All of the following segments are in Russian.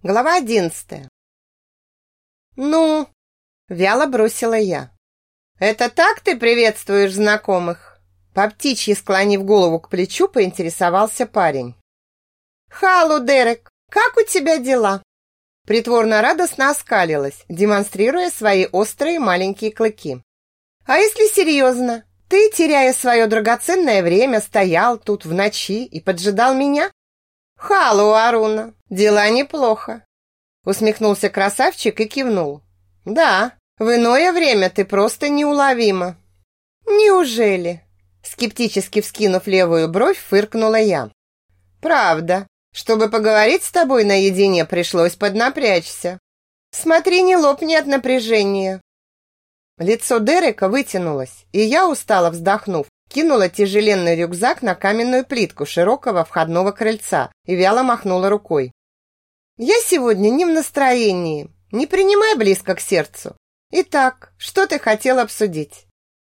Глава одиннадцатая. «Ну?» – вяло бросила я. «Это так ты приветствуешь знакомых?» По птичьи склонив голову к плечу, поинтересовался парень. «Халу, Дерек, как у тебя дела?» Притворно радостно оскалилась, демонстрируя свои острые маленькие клыки. «А если серьезно? Ты, теряя свое драгоценное время, стоял тут в ночи и поджидал меня? «Халу, Аруна, дела неплохо», усмехнулся красавчик и кивнул. «Да, в иное время ты просто неуловима». «Неужели?» Скептически вскинув левую бровь, фыркнула я. «Правда. Чтобы поговорить с тобой наедине, пришлось поднапрячься. Смотри, не лопни от напряжения». Лицо Дерека вытянулось, и я, устало вздохнув, кинула тяжеленный рюкзак на каменную плитку широкого входного крыльца и вяло махнула рукой. «Я сегодня не в настроении. Не принимай близко к сердцу. Итак, что ты хотел обсудить?»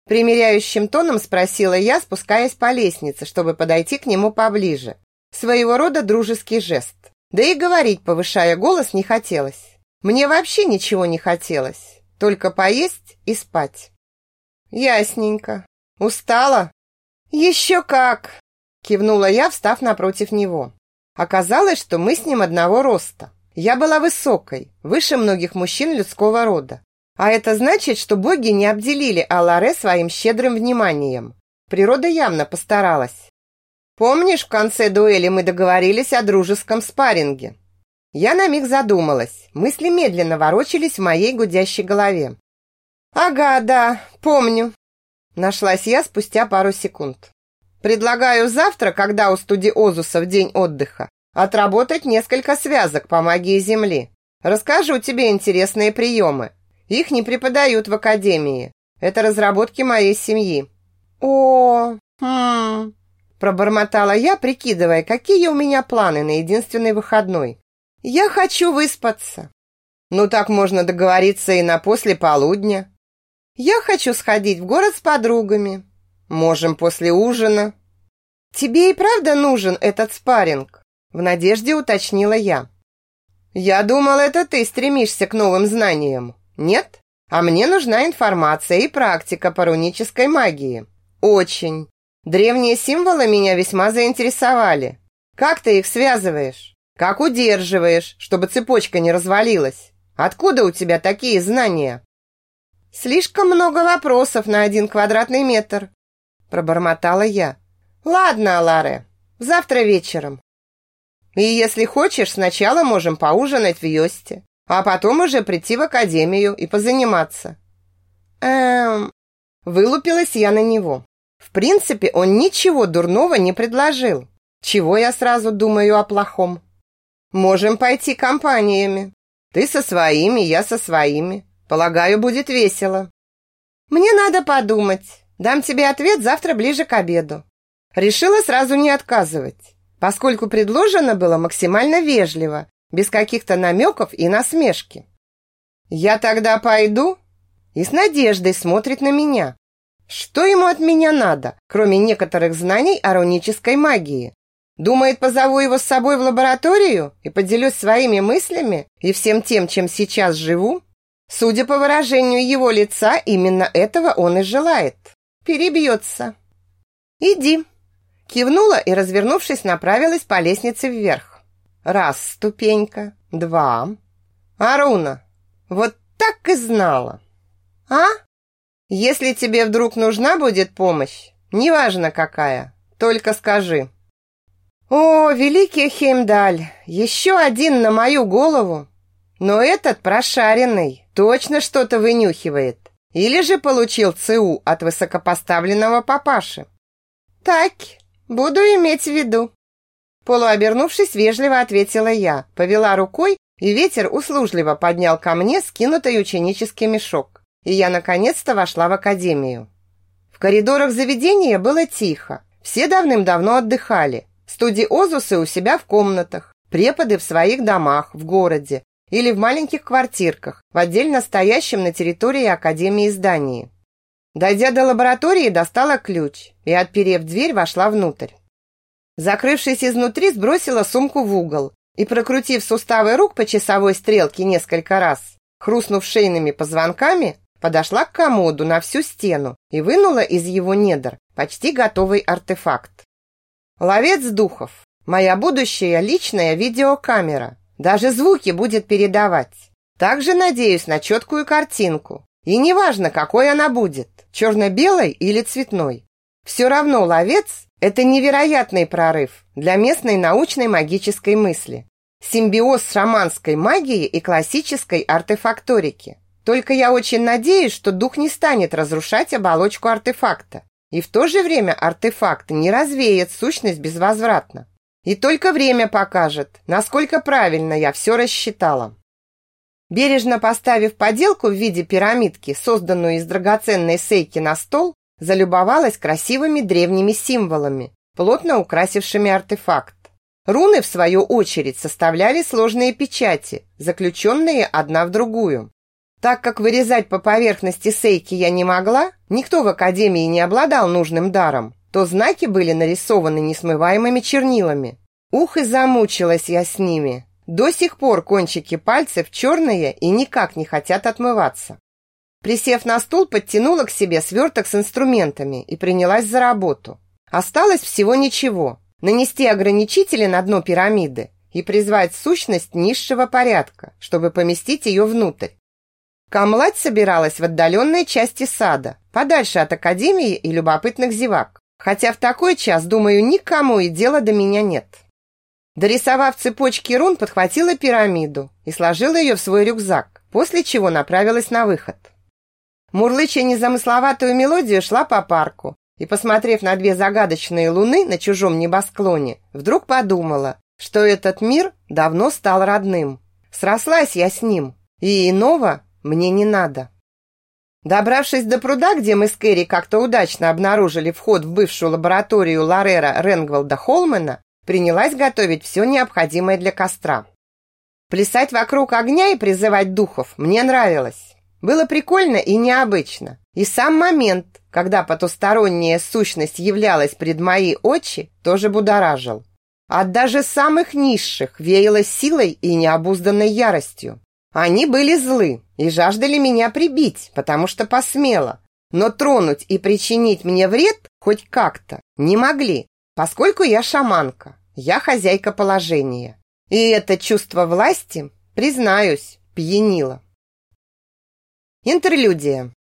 Примеряющим тоном спросила я, спускаясь по лестнице, чтобы подойти к нему поближе. Своего рода дружеский жест. Да и говорить, повышая голос, не хотелось. Мне вообще ничего не хотелось. Только поесть и спать. Ясненько. «Устала?» «Еще как!» Кивнула я, встав напротив него. Оказалось, что мы с ним одного роста. Я была высокой, выше многих мужчин людского рода. А это значит, что боги не обделили Аларе своим щедрым вниманием. Природа явно постаралась. Помнишь, в конце дуэли мы договорились о дружеском спарринге? Я на миг задумалась. Мысли медленно ворочались в моей гудящей голове. Ага, да, помню. Нашлась я спустя пару секунд. Предлагаю завтра, когда у студиозуса в день отдыха, отработать несколько связок по магии Земли. Расскажу тебе интересные приемы. Их не преподают в академии. Это разработки моей семьи. О, хм, пробормотала я, прикидывая, какие у меня планы на единственный выходной. Я хочу выспаться. Ну так можно договориться и на после полудня. Я хочу сходить в город с подругами. Можем после ужина. Тебе и правда нужен этот спарринг? В надежде уточнила я. Я думал, это ты стремишься к новым знаниям. Нет? А мне нужна информация и практика по рунической магии. Очень. Древние символы меня весьма заинтересовали. Как ты их связываешь? Как удерживаешь, чтобы цепочка не развалилась? Откуда у тебя такие знания? Слишком много вопросов на один квадратный метр, пробормотала я. Ладно, Аларе, завтра вечером. И если хочешь, сначала можем поужинать в Йосте, а потом уже прийти в академию и позаниматься. Эм, вылупилась я на него. В принципе, он ничего дурного не предложил. Чего я сразу думаю о плохом? Можем пойти компаниями. Ты со своими, я со своими. Полагаю, будет весело. Мне надо подумать. Дам тебе ответ завтра ближе к обеду. Решила сразу не отказывать, поскольку предложено было максимально вежливо, без каких-то намеков и насмешки. Я тогда пойду? И с надеждой смотрит на меня. Что ему от меня надо, кроме некоторых знаний о рунической магии? Думает, позову его с собой в лабораторию и поделюсь своими мыслями и всем тем, чем сейчас живу? Судя по выражению его лица, именно этого он и желает. Перебьется. «Иди!» Кивнула и, развернувшись, направилась по лестнице вверх. Раз ступенька, два. «Аруна, вот так и знала!» «А? Если тебе вдруг нужна будет помощь, неважно какая, только скажи». «О, великий Хеймдаль, еще один на мою голову!» Но этот прошаренный точно что-то вынюхивает. Или же получил ЦУ от высокопоставленного папаши. Так, буду иметь в виду. Полуобернувшись, вежливо ответила я, повела рукой, и ветер услужливо поднял ко мне скинутый ученический мешок. И я наконец-то вошла в академию. В коридорах заведения было тихо. Все давным-давно отдыхали. Студиозусы у себя в комнатах, преподы в своих домах, в городе, или в маленьких квартирках в отдельно стоящем на территории Академии здании. Дойдя до лаборатории, достала ключ и, отперев дверь, вошла внутрь. Закрывшись изнутри, сбросила сумку в угол и, прокрутив суставы рук по часовой стрелке несколько раз, хрустнув шейными позвонками, подошла к комоду на всю стену и вынула из его недр почти готовый артефакт. Ловец духов. Моя будущая личная видеокамера. Даже звуки будет передавать. Также надеюсь на четкую картинку. И неважно, какой она будет, черно-белой или цветной. Все равно ловец – это невероятный прорыв для местной научной магической мысли. Симбиоз шаманской магии и классической артефакторики. Только я очень надеюсь, что дух не станет разрушать оболочку артефакта. И в то же время артефакт не развеет сущность безвозвратно. И только время покажет, насколько правильно я все рассчитала. Бережно поставив поделку в виде пирамидки, созданную из драгоценной сейки на стол, залюбовалась красивыми древними символами, плотно украсившими артефакт. Руны, в свою очередь, составляли сложные печати, заключенные одна в другую. Так как вырезать по поверхности сейки я не могла, никто в академии не обладал нужным даром, то знаки были нарисованы несмываемыми чернилами. Ух, и замучилась я с ними. До сих пор кончики пальцев черные и никак не хотят отмываться. Присев на стул, подтянула к себе сверток с инструментами и принялась за работу. Осталось всего ничего. Нанести ограничители на дно пирамиды и призвать сущность низшего порядка, чтобы поместить ее внутрь. Камлать собиралась в отдаленной части сада, подальше от академии и любопытных зевак. Хотя в такой час, думаю, никому и дела до меня нет. Дорисовав цепочки рун, подхватила пирамиду и сложила ее в свой рюкзак, после чего направилась на выход. Мурлыча незамысловатую мелодию шла по парку и, посмотрев на две загадочные луны на чужом небосклоне, вдруг подумала, что этот мир давно стал родным. Срослась я с ним, и иного мне не надо. Добравшись до пруда, где мы с Кэрри как-то удачно обнаружили вход в бывшую лабораторию Ларера Ренгвалда Холмана, принялась готовить все необходимое для костра. Плясать вокруг огня и призывать духов мне нравилось. Было прикольно и необычно. И сам момент, когда потусторонняя сущность являлась пред мои очи, тоже будоражил. От даже самых низших веяло силой и необузданной яростью. Они были злы и жаждали меня прибить, потому что посмела. Но тронуть и причинить мне вред хоть как-то не могли, поскольку я шаманка, я хозяйка положения. И это чувство власти, признаюсь, пьянило. Интерлюдия.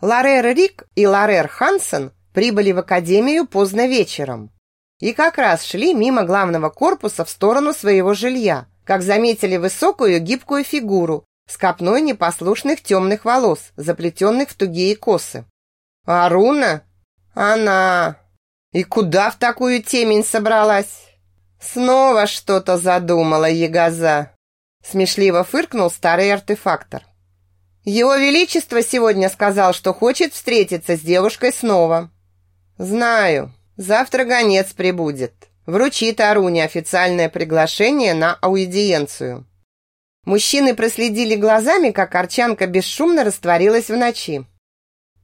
Ларер Рик и Ларер Хансен прибыли в академию поздно вечером и как раз шли мимо главного корпуса в сторону своего жилья, как заметили высокую гибкую фигуру с копной непослушных темных волос, заплетенных в тугие косы. «Аруна? Она! И куда в такую темень собралась?» «Снова что-то задумала Ягоза!» Смешливо фыркнул старый артефактор. «Его Величество сегодня сказал, что хочет встретиться с девушкой снова». «Знаю. Завтра гонец прибудет вручит Аруне официальное приглашение на аудиенцию. Мужчины проследили глазами, как Арчанка бесшумно растворилась в ночи.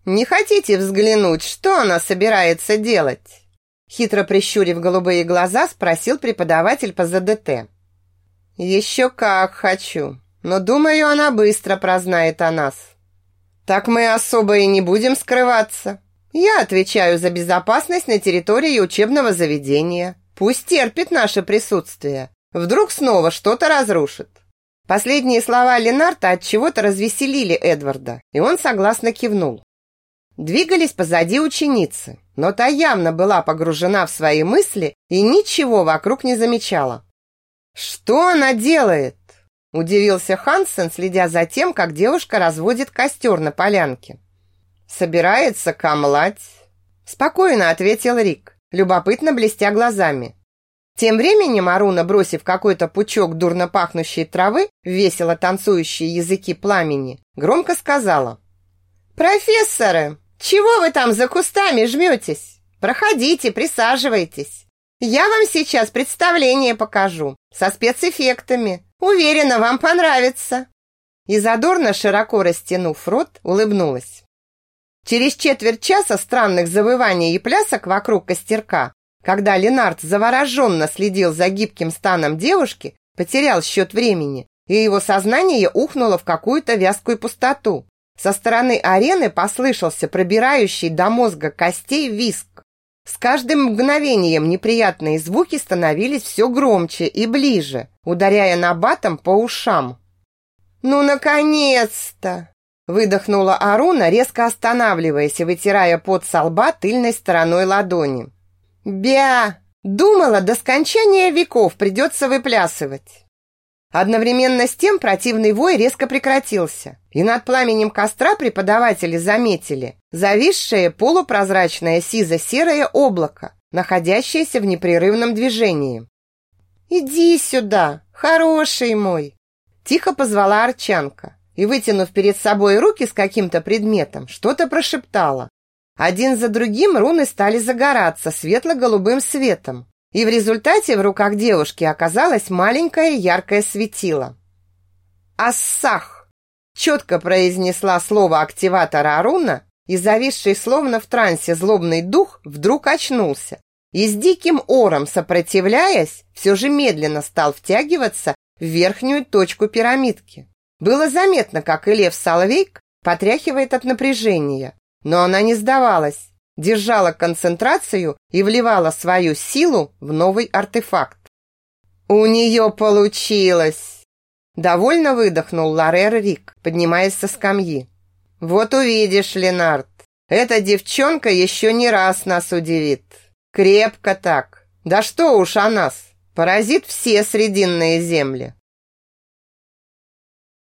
«Не хотите взглянуть, что она собирается делать?» Хитро прищурив голубые глаза, спросил преподаватель по ЗДТ. «Еще как хочу, но думаю, она быстро прознает о нас. Так мы особо и не будем скрываться. Я отвечаю за безопасность на территории учебного заведения. Пусть терпит наше присутствие. Вдруг снова что-то разрушит. Последние слова Ленарта от чего-то развеселили Эдварда, и он согласно кивнул. Двигались позади ученицы, но та явно была погружена в свои мысли и ничего вокруг не замечала. «Что она делает?» – удивился Хансен, следя за тем, как девушка разводит костер на полянке. «Собирается камлать», – спокойно ответил Рик любопытно блестя глазами. Тем временем Аруна, бросив какой-то пучок дурно пахнущей травы, весело танцующие языки пламени, громко сказала. «Профессоры, чего вы там за кустами жметесь? Проходите, присаживайтесь. Я вам сейчас представление покажу со спецэффектами. Уверена, вам понравится». И задорно, широко растянув рот, улыбнулась. Через четверть часа странных завываний и плясок вокруг костерка, когда Ленард завороженно следил за гибким станом девушки, потерял счет времени, и его сознание ухнуло в какую-то вязкую пустоту. Со стороны арены послышался пробирающий до мозга костей виск. С каждым мгновением неприятные звуки становились все громче и ближе, ударяя набатом по ушам. «Ну, наконец-то!» Выдохнула Аруна, резко останавливаясь и вытирая пот со лба тыльной стороной ладони. «Бя! Думала, до скончания веков придется выплясывать!» Одновременно с тем противный вой резко прекратился, и над пламенем костра преподаватели заметили зависшее полупрозрачное сизо-серое облако, находящееся в непрерывном движении. «Иди сюда, хороший мой!» Тихо позвала Арчанка и, вытянув перед собой руки с каким-то предметом, что-то прошептала. Один за другим руны стали загораться светло-голубым светом, и в результате в руках девушки оказалось маленькое яркое светило. «Ассах!» Четко произнесла слово активатора Аруна, и зависший словно в трансе злобный дух вдруг очнулся и с диким ором сопротивляясь, все же медленно стал втягиваться в верхнюю точку пирамидки. Было заметно, как и лев Соловейк потряхивает от напряжения, но она не сдавалась держала концентрацию и вливала свою силу в новый артефакт. «У нее получилось!» Довольно выдохнул Ларер Рик, поднимаясь со скамьи. «Вот увидишь, Ленард, эта девчонка еще не раз нас удивит. Крепко так. Да что уж о нас, поразит все срединные земли».